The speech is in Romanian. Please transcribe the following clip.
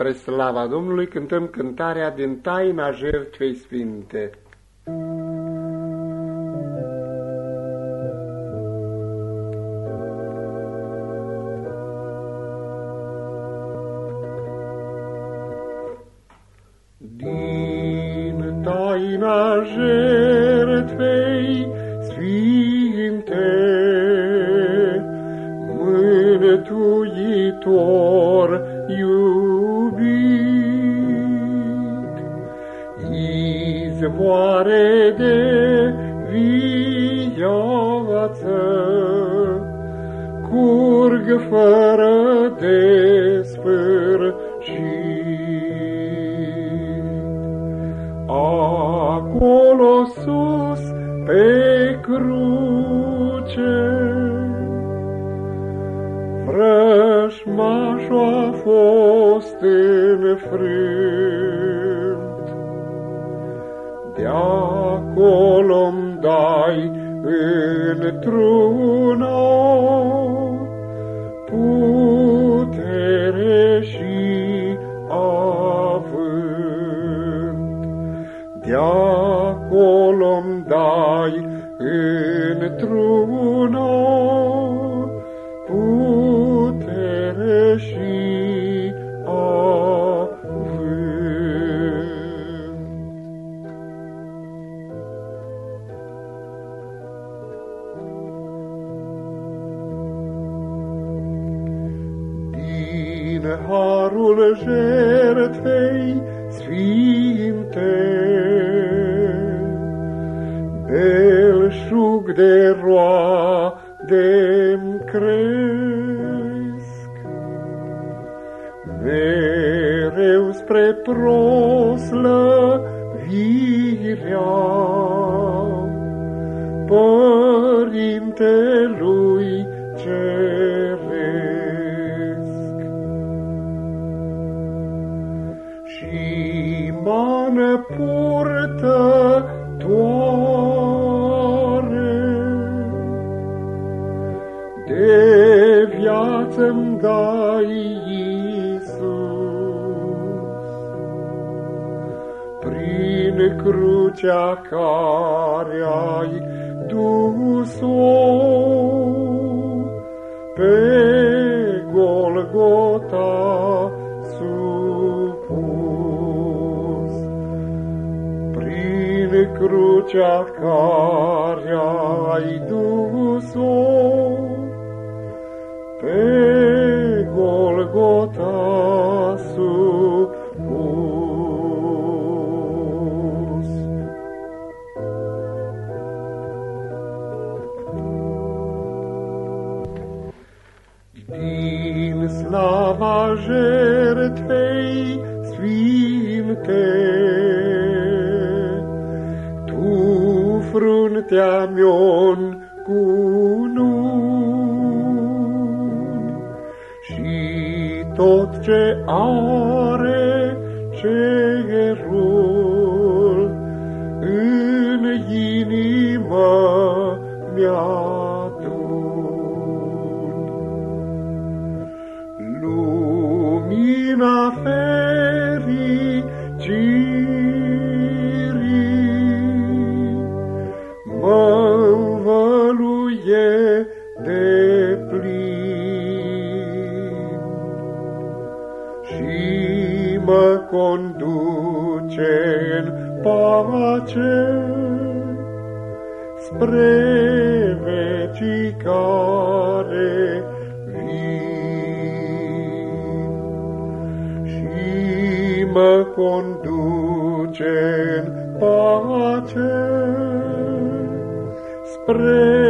Spre slava Domnului cântăm cântarea din taina jertfei sfinte. Din taina jertfei Mântuitor iubit, izvoare de viață, curg fără de sfârșit. Acolo sus pe cruce, vrășmașul a fost înfrânt. De-acolo-mi dai într-una putere și avânt. De-acolo-mi dai într-una Din harul jertfei sfinte, belșug de roade cresc, mereu spre proslăvirea Părintelui Ceresc. Viață-mi dai, Iisus, prin crucea care ai dus-o pe Golgota supus. Prin crucea care ai dus-o Din slava jertfei sfinte, Tu fruntea mi-on cununi și tot ce are cerul în inimă mi-adun. Lumina fericirii mă învăluie de plin și mă conduce în pace spre vecii care conduce în pace spre vecii care